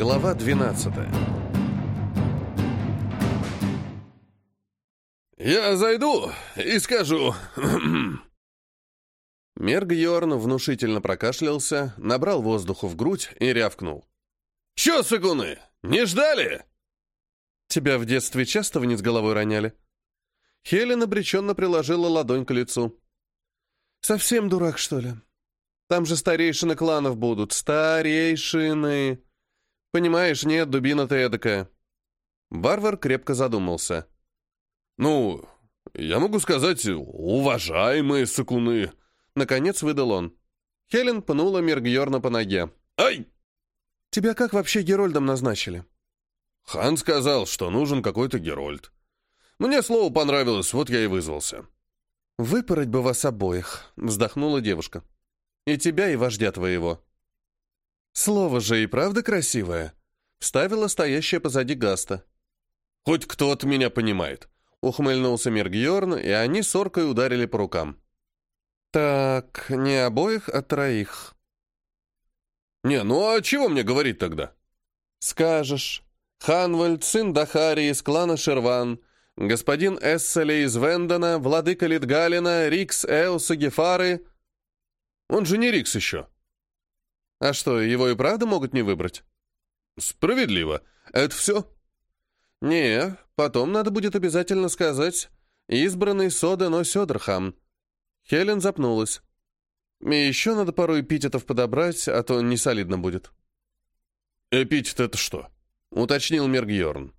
Глава 12 «Я зайду и скажу...» Мерг Йорн внушительно прокашлялся, набрал воздуху в грудь и рявкнул. «Чё, сыкуны, не ждали?» «Тебя в детстве часто вниз головой роняли?» Хелен обреченно приложила ладонь к лицу. «Совсем дурак, что ли? Там же старейшины кланов будут. Старейшины!» «Понимаешь, нет, дубина ты эдакая». Варвар крепко задумался. «Ну, я могу сказать, уважаемые сыкуны!» Наконец выдал он. Хелен пнула Мергьорна по ноге. «Ай!» «Тебя как вообще Герольдом назначили?» Хан сказал, что нужен какой-то Герольд. Мне слово понравилось, вот я и вызвался. «Выпороть бы вас обоих», — вздохнула девушка. «И тебя, и вождя твоего». «Слово же и правда красивое», — вставила стоящая позади Гаста. «Хоть кто-то меня понимает», — ухмыльнулся Мергьорн, и они с оркой ударили по рукам. «Так, не обоих, а троих». «Не, ну а чего мне говорить тогда?» «Скажешь. Ханвальд, сын Дахари из клана Шерван, господин Эссели из Вендона, владыка Литгалина, Рикс Эуса Гефары...» «Он же не Рикс еще». «А что, его и правда могут не выбрать?» «Справедливо. Это все?» «Не, потом надо будет обязательно сказать «избранный Содено Сёдерхам». Хелен запнулась. «И еще надо порой эпитетов подобрать, а то не солидно будет». «Эпитет — это что?» — уточнил Мергьорн.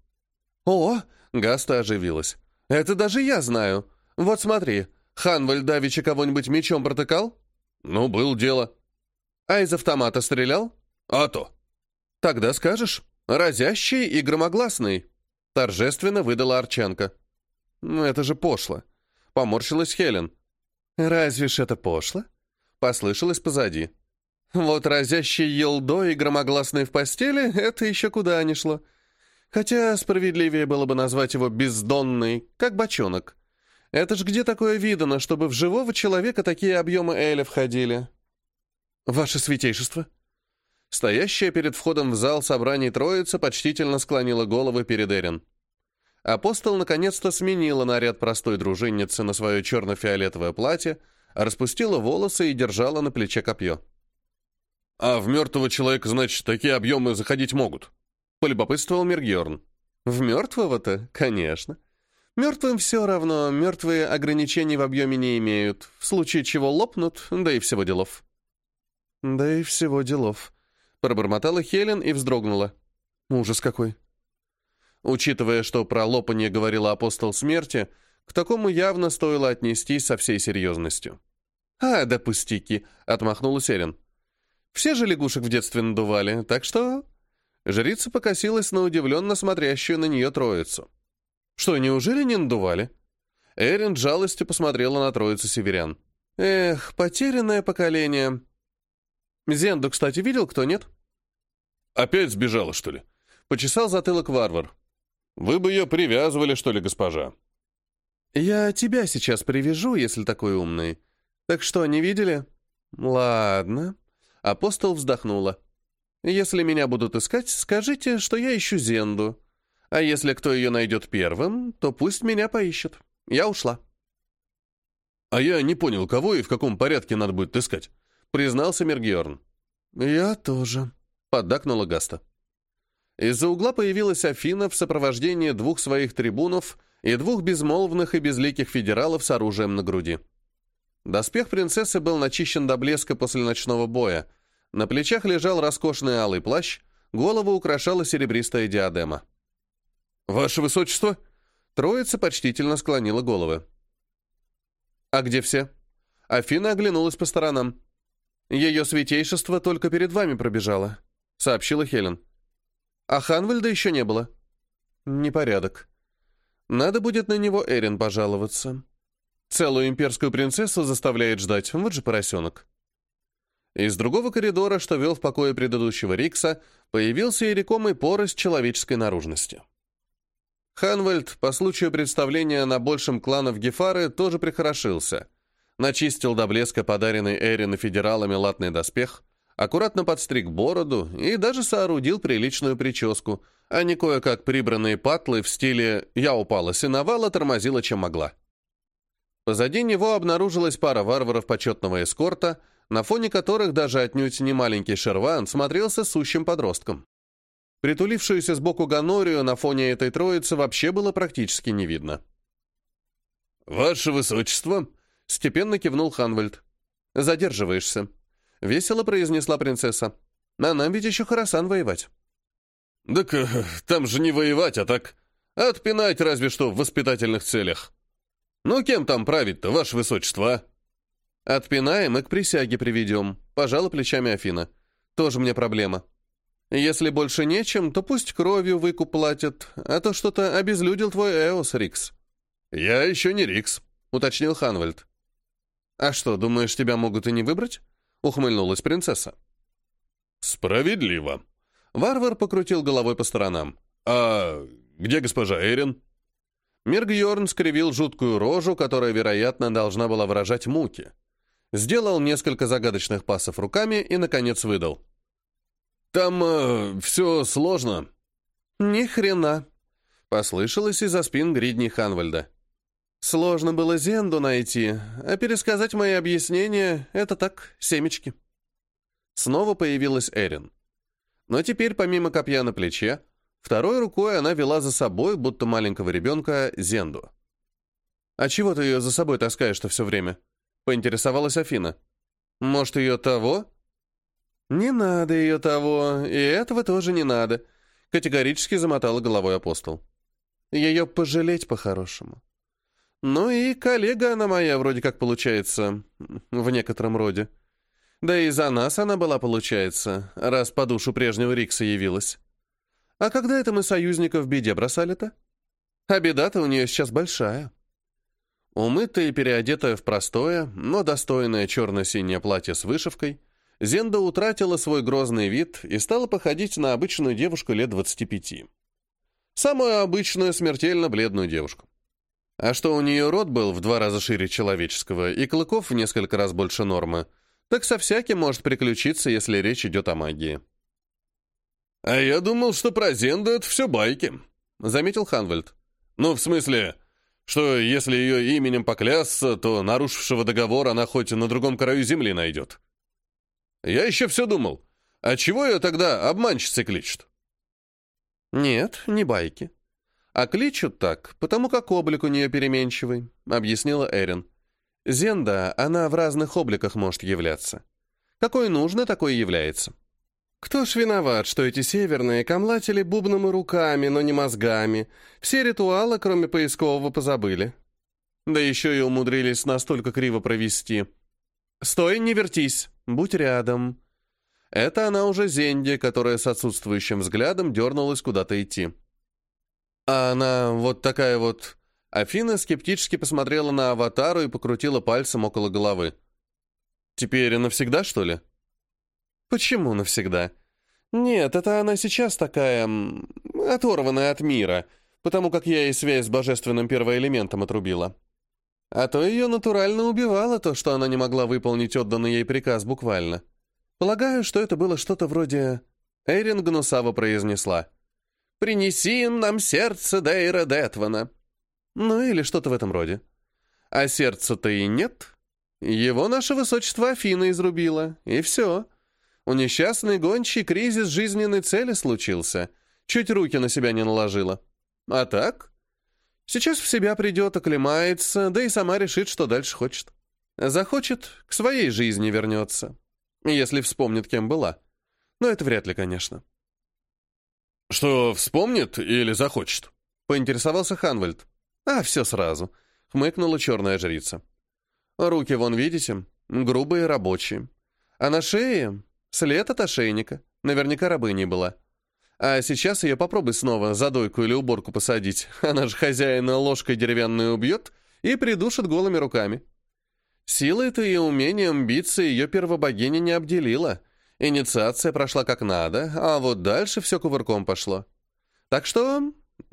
«О!» — Гаста оживилась. «Это даже я знаю. Вот смотри, Ханваль давеча кого-нибудь мечом протыкал?» «Ну, был дело». «А из автомата стрелял?» «А то». «Тогда скажешь. Разящий и громогласный», — торжественно выдала Арчанка. «Ну, это же пошло», — поморщилась Хелен. «Разве ж это пошло?» — послышалось позади. «Вот разящий елдо и громогласный в постели — это еще куда ни шло. Хотя справедливее было бы назвать его бездонный, как бочонок. Это ж где такое видано, чтобы в живого человека такие объемы эля входили?» «Ваше святейшество!» Стоящая перед входом в зал собраний троица почтительно склонила головы перед Эрин. Апостол наконец-то сменила наряд простой дружинницы на свое черно-фиолетовое платье, распустила волосы и держала на плече копье. «А в мертвого человека, значит, такие объемы заходить могут?» — полюбопытствовал Мергьорн. «В мертвого-то, конечно. Мертвым все равно, мертвые ограничений в объеме не имеют, в случае чего лопнут, да и всего делов». «Да и всего делов», — пробормотала Хелен и вздрогнула. «Ужас какой!» Учитывая, что про лопанье говорил апостол смерти, к такому явно стоило отнестись со всей серьезностью. «А, да пустяки!» — отмахнулась Эрин. «Все же лягушек в детстве надували, так что...» Жрица покосилась на удивленно смотрящую на нее троицу. «Что, неужели не надували?» Эрин жалостью посмотрела на троицу северян. «Эх, потерянное поколение!» «Зенду, кстати, видел кто, нет?» «Опять сбежала, что ли?» Почесал затылок варвар. Вы бы ее привязывали, что ли, госпожа?» «Я тебя сейчас привяжу, если такой умный. Так что, не видели?» «Ладно». Апостол вздохнула. «Если меня будут искать, скажите, что я ищу Зенду. А если кто ее найдет первым, то пусть меня поищет. Я ушла». «А я не понял, кого и в каком порядке надо будет искать», — признался Мергиорн. «Я тоже», — поддакнула Гаста. Из-за угла появилась Афина в сопровождении двух своих трибунов и двух безмолвных и безликих федералов с оружием на груди. Доспех принцессы был начищен до блеска после ночного боя. На плечах лежал роскошный алый плащ, голову украшала серебристая диадема. «Ваше высочество!» Троица почтительно склонила головы. «А где все?» Афина оглянулась по сторонам. «Ее святейшество только перед вами пробежало», — сообщила Хелен. А Ханвальда еще не было. Непорядок. Надо будет на него Эрин пожаловаться. Целую имперскую принцессу заставляет ждать, вот же поросенок. Из другого коридора, что вел в покое предыдущего Рикса, появился и рекомый порость человеческой наружности. Ханвальд, по случаю представления на большем кланов Гефары, тоже прихорошился. Начистил до блеска подаренный Эрин и федералами латный доспех, Аккуратно подстриг бороду и даже соорудил приличную прическу, а не кое-как прибранные патлы в стиле «я упала с иновала, тормозила, чем могла». Позади него обнаружилась пара варваров почетного эскорта, на фоне которых даже отнюдь не маленький Шерван смотрелся сущим подростком. Притулившуюся сбоку Ганорию на фоне этой троицы вообще было практически не видно. «Ваше высочество!» — степенно кивнул Ханвальд. «Задерживаешься», — весело произнесла принцесса. «А нам ведь еще Харасан воевать». «Так э, там же не воевать, а так отпинать разве что в воспитательных целях. Ну, кем там править-то, ваше высочество, а?» «Отпинаем и к присяге приведем», — пожала плечами Афина. «Тоже мне проблема. Если больше нечем, то пусть кровью выкуп платят, а то что-то обезлюдил твой Эос, Рикс». «Я еще не Рикс», — уточнил Ханвальд. «А что, думаешь, тебя могут и не выбрать?» — ухмыльнулась принцесса. «Справедливо». Варвар покрутил головой по сторонам. «А где госпожа Эрин?» Миргьорн скривил жуткую рожу, которая, вероятно, должна была выражать муки. Сделал несколько загадочных пасов руками и, наконец, выдал. «Там э, все сложно». «Ни хрена», — послышалось из-за спин Гридни Ханвальда. «Сложно было Зенду найти, а пересказать мои объяснения — это так, семечки». Снова появилась Эрин. Но теперь, помимо копья на плече, второй рукой она вела за собой, будто маленького ребенка, Зенду. «А чего ты ее за собой таскаешь-то все время?» — поинтересовалась Афина. «Может, ее того?» «Не надо ее того, и этого тоже не надо», — категорически замотала головой апостол. «Ее пожалеть по-хорошему. Ну и коллега она моя, вроде как получается, в некотором роде. Да и за нас она была, получается, раз по душу прежнего Рикса явилась. А когда это мы союзников в беде бросали-то? А беда-то у нее сейчас большая». Умытая и переодетая в простое, но достойное черно-синее платье с вышивкой, Зенда утратила свой грозный вид и стала походить на обычную девушку лет 25. Самую обычную, смертельно бледную девушку. А что у нее рот был в два раза шире человеческого и клыков в несколько раз больше нормы, так со всяким может приключиться, если речь идет о магии. «А я думал, что про Зенду это все байки», — заметил Ханвальд. «Ну, в смысле, что если ее именем поклясться, то нарушившего договор она хоть на другом краю земли найдет. Я еще все думал, а чего ее тогда обманщицей кличут? Нет, не байки. А кличут так, потому как облик у нее переменчивый, объяснила Эрин. Зенда, она в разных обликах может являться. Какой нужно, такой является. Кто ж виноват, что эти северные камлатели бубном и руками, но не мозгами, все ритуалы, кроме поискового, позабыли? Да еще и умудрились настолько криво провести. «Стой, не вертись, будь рядом». Это она уже Зенди, которая с отсутствующим взглядом дернулась куда-то идти. А она вот такая вот... Афина скептически посмотрела на аватару и покрутила пальцем около головы. «Теперь навсегда, что ли?» Почему навсегда? Нет, это она сейчас такая... оторванная от мира, потому как я ей связь с божественным первоэлементом отрубила. А то ее натурально убивало то, что она не могла выполнить отданный ей приказ буквально. Полагаю, что это было что-то вроде... Эйрин гнусаво произнесла. «Принеси нам сердце Дейра Детвана». Ну или что-то в этом роде. А сердца-то и нет. Его наше высочество Афина изрубило, и все. У несчастной гончей кризис жизненной цели случился. Чуть руки на себя не наложила. А так? Сейчас в себя придет, оклемается, да и сама решит, что дальше хочет. Захочет, к своей жизни вернется. Если вспомнит, кем была. Но это вряд ли, конечно. «Что, вспомнит или захочет?» — поинтересовался Ханвальд. «А, все сразу», — хмыкнула черная жрица. «Руки вон, видите? Грубые, рабочие. А на шее След от ошейника. Наверняка рабыней была. А сейчас ее попробуй снова за дойку или уборку посадить. Она же хозяина ложкой деревянной убьет и придушит голыми руками. Силой-то и умением биться ее первобогиня не обделила. Инициация прошла как надо, а вот дальше все кувырком пошло. Так что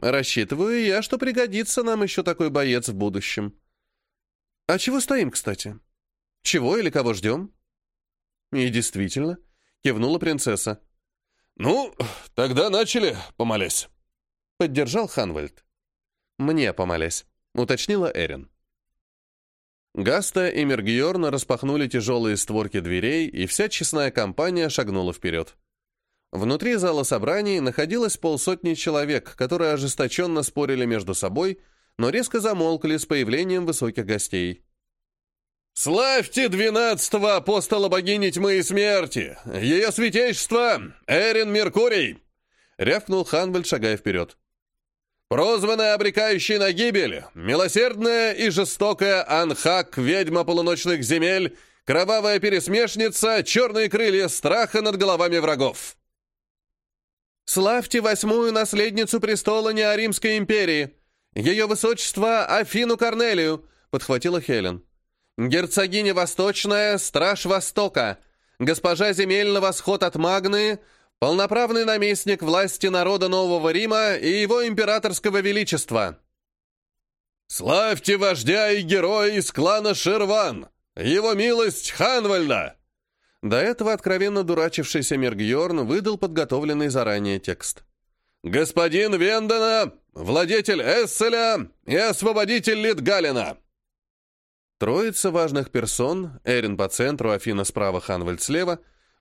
рассчитываю я, что пригодится нам еще такой боец в будущем. А чего стоим, кстати? Чего или кого ждем? И действительно, — кивнула принцесса. «Ну, тогда начали, помолясь», — поддержал Ханвальд. «Мне помолясь», — уточнила Эрин. Гаста и Мергиорн распахнули тяжелые створки дверей, и вся честная компания шагнула вперед. Внутри зала собраний находилось полсотни человек, которые ожесточенно спорили между собой, но резко замолкли с появлением высоких гостей. «Славьте двенадцатого апостола богини тьмы и смерти! Ее святейшество Эрин Меркурий!» — рявкнул Ханвальд, шагая вперед. «Прозванная обрекающей на гибель, милосердная и жестокая Анхак, ведьма полуночных земель, кровавая пересмешница, черные крылья страха над головами врагов!» Славьте восьмую наследницу престола Неоримской империи, ее высочество Афину Корнелию, подхватила Хелен. Герцогиня Восточная, страж Востока, госпожа земель на восход от Магны, полноправный наместник власти народа Нового Рима и его императорского величества. «Славьте вождя и героя из клана Шерван! Его милость Ханвальда!» До этого откровенно дурачившийся Мергьорн выдал подготовленный заранее текст. «Господин Вендена, владетель Эсселя и освободитель Литгалина!» Троица важных персон, Эрин по центру, Афина справа, Ханвальд слева,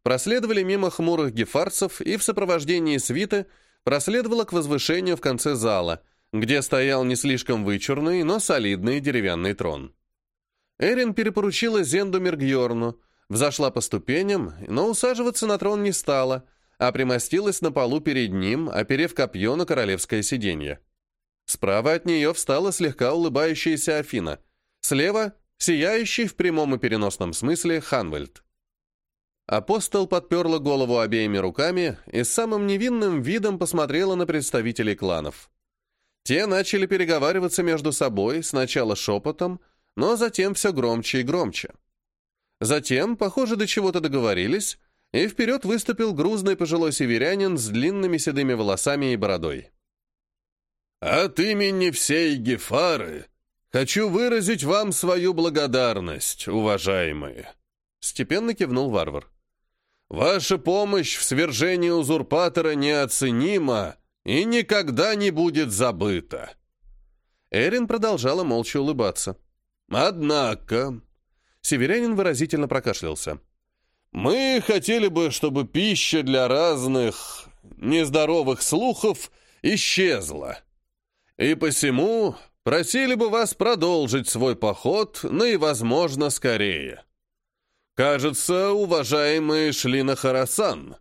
проследовали мимо хмурых гефарцев и в сопровождении свиты проследовала к возвышению в конце зала, где стоял не слишком вычурный, но солидный деревянный трон. Эрин перепоручила Зенду Мергьорну, Взошла по ступеням, но усаживаться на трон не стала, а примостилась на полу перед ним, оперев копье на королевское сиденье. Справа от нее встала слегка улыбающаяся Афина. Слева — сияющий в прямом и переносном смысле Ханвельд. Апостол подперла голову обеими руками и с самым невинным видом посмотрела на представителей кланов. Те начали переговариваться между собой, сначала шепотом, но затем все громче и громче. Затем, похоже, до чего-то договорились, и вперед выступил грузный пожилой северянин с длинными седыми волосами и бородой. «От имени всей Гефары хочу выразить вам свою благодарность, уважаемые», — степенно кивнул варвар. «Ваша помощь в свержении узурпатора неоценима и никогда не будет забыта». Эрин продолжала молча улыбаться. «Однако, Северянин выразительно прокашлялся. «Мы хотели бы, чтобы пища для разных нездоровых слухов исчезла. И посему просили бы вас продолжить свой поход наивозможно скорее. Кажется, уважаемые Шлина Харасан,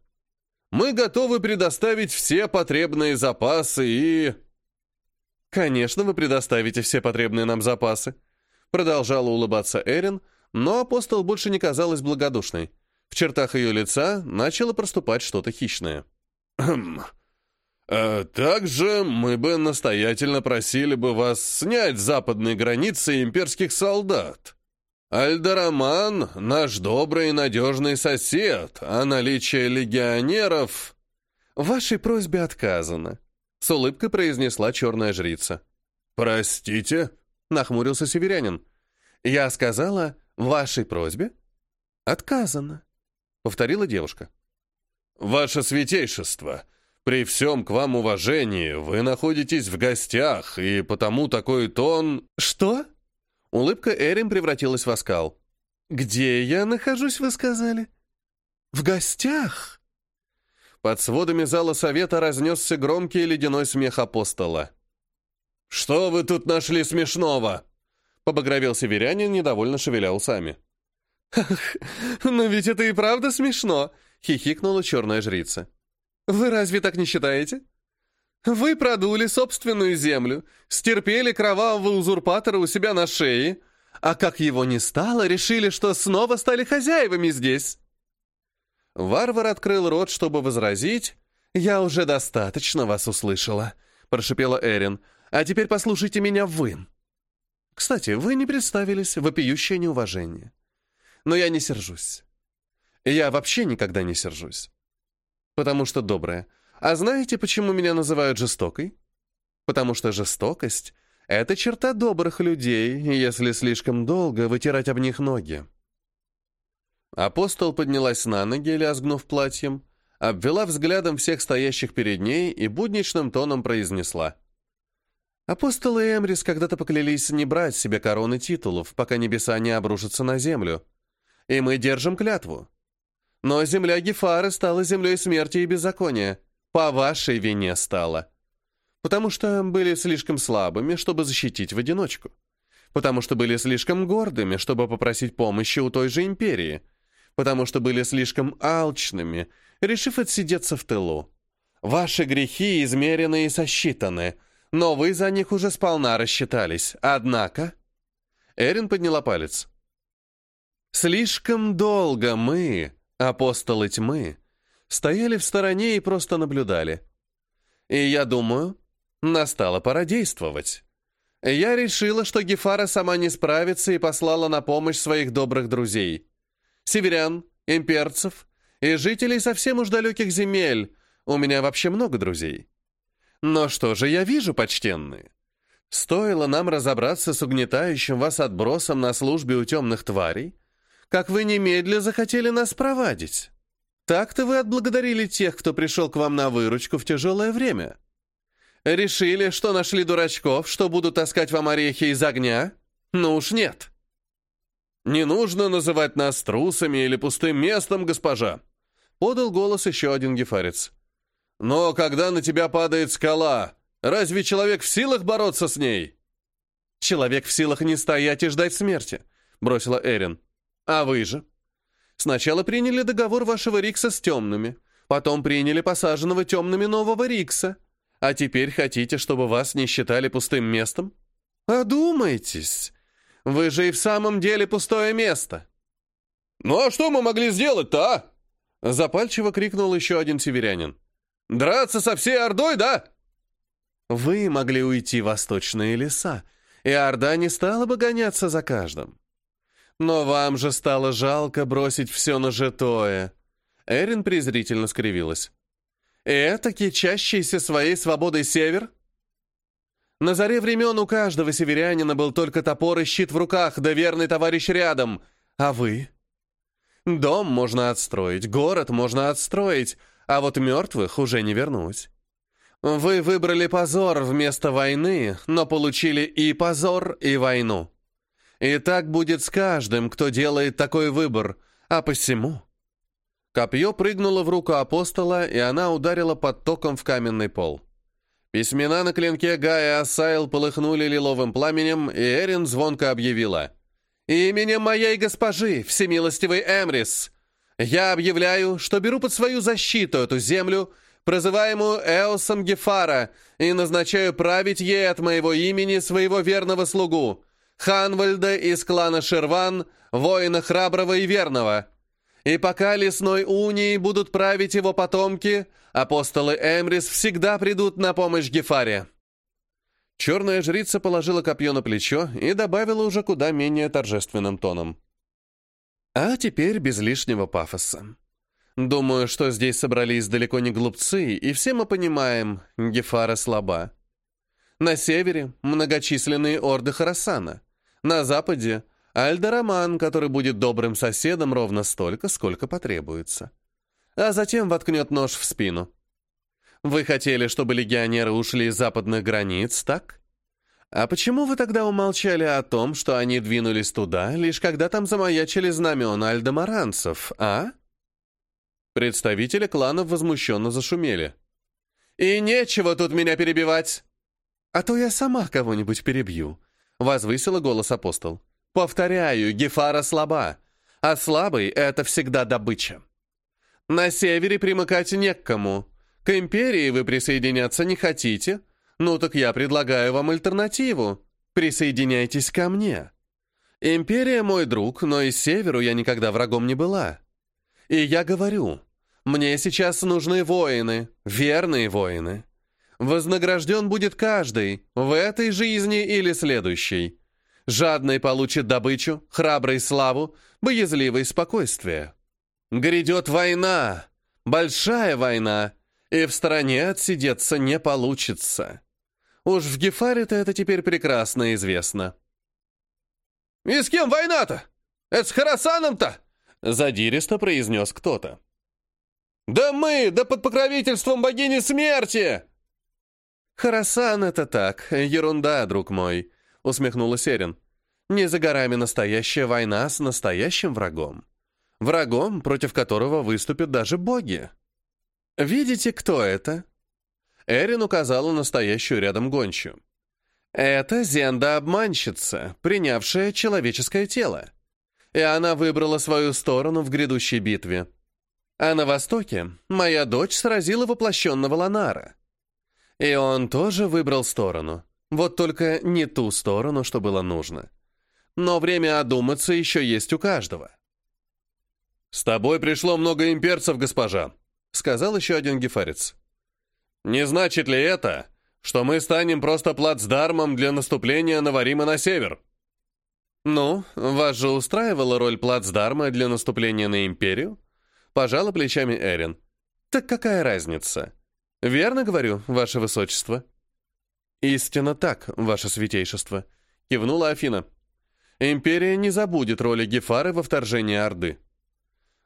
мы готовы предоставить все потребные запасы и...» «Конечно, вы предоставите все потребные нам запасы», продолжала улыбаться Эрин, — но апостол больше не казалась благодушной. В чертах ее лица начало проступать что-то хищное. «Хм. А также мы бы настоятельно просили бы вас снять с западной границы имперских солдат. Альдараман — наш добрый и надежный сосед, а наличие легионеров...» «Вашей просьбе отказано», — с улыбкой произнесла черная жрица. «Простите?» — нахмурился северянин. «Я сказала, «Вашей просьбе?» «Отказано», — повторила девушка. «Ваше святейшество, при всем к вам уважении, вы находитесь в гостях, и потому такой тон...» «Что?» Улыбка Эрин превратилась в оскал. «Где я нахожусь, вы сказали?» «В гостях?» Под сводами зала совета разнесся громкий ледяной смех апостола. «Что вы тут нашли смешного?» Побагровел северянин, недовольно шевеля усами. «Ах, но ведь это и правда смешно!» — хихикнула черная жрица. «Вы разве так не считаете? Вы продули собственную землю, стерпели кровавого узурпатора у себя на шее, а как его не стало, решили, что снова стали хозяевами здесь». Варвар открыл рот, чтобы возразить. «Я уже достаточно вас услышала», — прошипела Эрин. «А теперь послушайте меня вы». Кстати, вы не представились, вопиющее неуважение. Но я не сержусь. Я вообще никогда не сержусь. Потому что добрая. А знаете, почему меня называют жестокой? Потому что жестокость — это черта добрых людей, если слишком долго вытирать об них ноги. Апостол поднялась на ноги, лязгнув платьем, обвела взглядом всех стоящих перед ней и будничным тоном произнесла. Апостолы Эмрис когда-то поклялись не брать себе короны титулов, пока небеса не обрушатся на землю. И мы держим клятву. Но земля Гефары стала землей смерти и беззакония. По вашей вине стала. Потому что были слишком слабыми, чтобы защитить в одиночку. Потому что были слишком гордыми, чтобы попросить помощи у той же империи. Потому что были слишком алчными, решив отсидеться в тылу. Ваши грехи измерены и сосчитаны, но вы за них уже сполна рассчитались. Однако... Эрин подняла палец. Слишком долго мы, апостолы тьмы, стояли в стороне и просто наблюдали. И я думаю, настала пора действовать. Я решила, что Гефара сама не справится и послала на помощь своих добрых друзей. Северян, имперцев и жителей совсем уж далеких земель. У меня вообще много друзей. Но что же я вижу, почтенные? Стоило нам разобраться с угнетающим вас отбросом на службе у темных тварей, как вы немедля захотели нас проводить. Так-то вы отблагодарили тех, кто пришел к вам на выручку в тяжелое время. Решили, что нашли дурачков, что будут таскать вам орехи из огня? Ну уж нет. Не нужно называть нас трусами или пустым местом, госпожа, подал голос еще один гефарец. Но когда на тебя падает скала, разве человек в силах бороться с ней? Человек в силах не стоять и ждать смерти, бросила Эрин. А вы же? Сначала приняли договор вашего Рикса с темными, потом приняли посаженного темными нового Рикса, а теперь хотите, чтобы вас не считали пустым местом? Одумайтесь. Вы же и в самом деле пустое место. Ну а что мы могли сделать-то, а? Запальчиво крикнул еще один северянин. Драться со всей Ордой, да? Вы могли уйти в восточные леса, и Орда не стала бы гоняться за каждым. Но вам же стало жалко бросить все на жетое. Эрин презрительно скривилась. Это кичащийся своей свободой север? На заре времен у каждого северянина был только топор и щит в руках, да верный товарищ рядом. А вы? Дом можно отстроить, город можно отстроить, а вот мертвых уже не вернуть. Вы выбрали позор вместо войны, но получили и позор, и войну. И так будет с каждым, кто делает такой выбор, а посему...» Копье прыгнуло в руку апостола, и она ударила под током в каменный пол. Письмена на клинке Гая Асайл полыхнули лиловым пламенем, и Эрин звонко объявила. «Именем моей госпожи, всемилостивый Эмрис, я объявляю, что беру под свою защиту эту землю, прозываемую Эосом Гефара, и назначаю править ей от моего имени своего верного слугу, Ханвальда из клана Шерван, воина храброго и верного. И пока лесной унии будут править его потомки, апостолы Эмрис всегда придут на помощь Гефаре». Черная жрица положила копье на плечо и добавила уже куда менее торжественным тоном. «А теперь без лишнего пафоса. Думаю, что здесь собрались далеко не глупцы, и все мы понимаем, Гефара слаба. На севере многочисленные орды Харасана. На западе — Альдараман, который будет добрым соседом ровно столько, сколько потребуется. А затем воткнет нож в спину. Вы хотели, чтобы легионеры ушли из западных границ, так? А почему вы тогда умолчали о том, что они двинулись туда, лишь когда там замаячили знамена альдамаранцев, а? Представители кланов возмущенно зашумели. «И нечего тут меня перебивать!» «А то я сама кого-нибудь перебью», Возвысила голос апостол. «Повторяю, Гефара слаба, а слабый — это всегда добыча. На севере примыкать не к кому. К империи вы присоединяться не хотите? Ну так я предлагаю вам альтернативу. Присоединяйтесь ко мне. Империя мой друг, но и северу я никогда врагом не была. И я говорю, мне сейчас нужны воины, верные воины. Вознагражден будет каждый, в этой жизни или следующей. Жадный получит добычу, храбрый славу, боязливый спокойствие. Грядет война, большая война, и в стороне отсидеться не получится. Уж в Гефаре-то это теперь прекрасно известно. «И с кем война-то? Это с Харасаном-то?» Задиристо произнес кто-то. «Да мы, да под покровительством богини смерти!» «Харасан — это так, ерунда, друг мой», — усмехнулась Эрин. «Не за горами настоящая война с настоящим врагом. Врагом, против которого выступят даже боги. Видите, кто это?» Эрин указала настоящую рядом гончую. «Это Зенда-обманщица, принявшая человеческое тело. И она выбрала свою сторону в грядущей битве. А на востоке моя дочь сразила воплощенного Ланара. И он тоже выбрал сторону. Вот только не ту сторону, что было нужно. Но время одуматься еще есть у каждого. «С тобой пришло много имперцев, госпожа», — сказал еще один гефарец. «Не значит ли это, что мы станем просто плацдармом для наступления на Варима на север?» «Ну, вас же устраивала роль плацдарма для наступления на Империю?» Пожала плечами Эрин. «Так какая разница? Верно говорю, ваше высочество?» «Истинно так, ваше святейшество», — кивнула Афина. «Империя не забудет роли Гефары во вторжении Орды.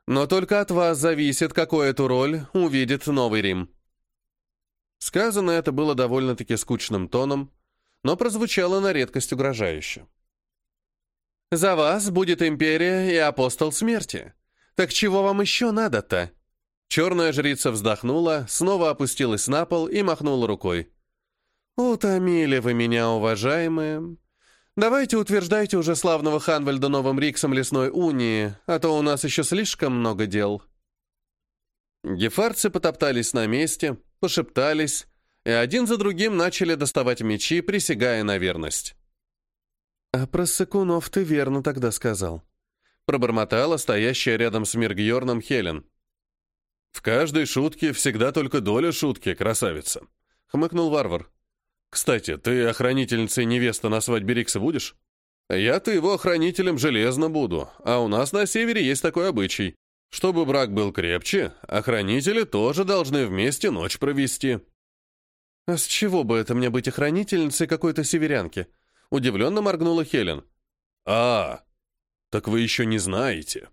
Но только от вас зависит, какую эту роль увидит Новый Рим». Сказано это было довольно-таки скучным тоном, но прозвучало на редкость угрожающе. «За вас будет Империя и Апостол Смерти», «Так чего вам еще надо-то?» Черная жрица вздохнула, снова опустилась на пол и махнула рукой. «Утомили вы меня, уважаемые. Давайте утверждайте уже славного Ханвальда новым Риксом Лесной Унии, а то у нас еще слишком много дел». Гефарцы потоптались на месте, пошептались, и один за другим начали доставать мечи, присягая на верность. «А про Сакунов ты верно тогда сказал», пробормотала стоящая рядом с Миргьорном Хелен. «В каждой шутке всегда только доля шутки, красавица», — хмыкнул варвар. «Кстати, ты охранительницей невесты на свадьбе Рикса будешь? Я-то его охранителем железно буду, а у нас на севере есть такой обычай. Чтобы брак был крепче, охранители тоже должны вместе ночь провести». «А с чего бы это мне быть охранительницей какой-то северянки?» Удивленно моргнула Хелен. «А, «Так вы еще не знаете»,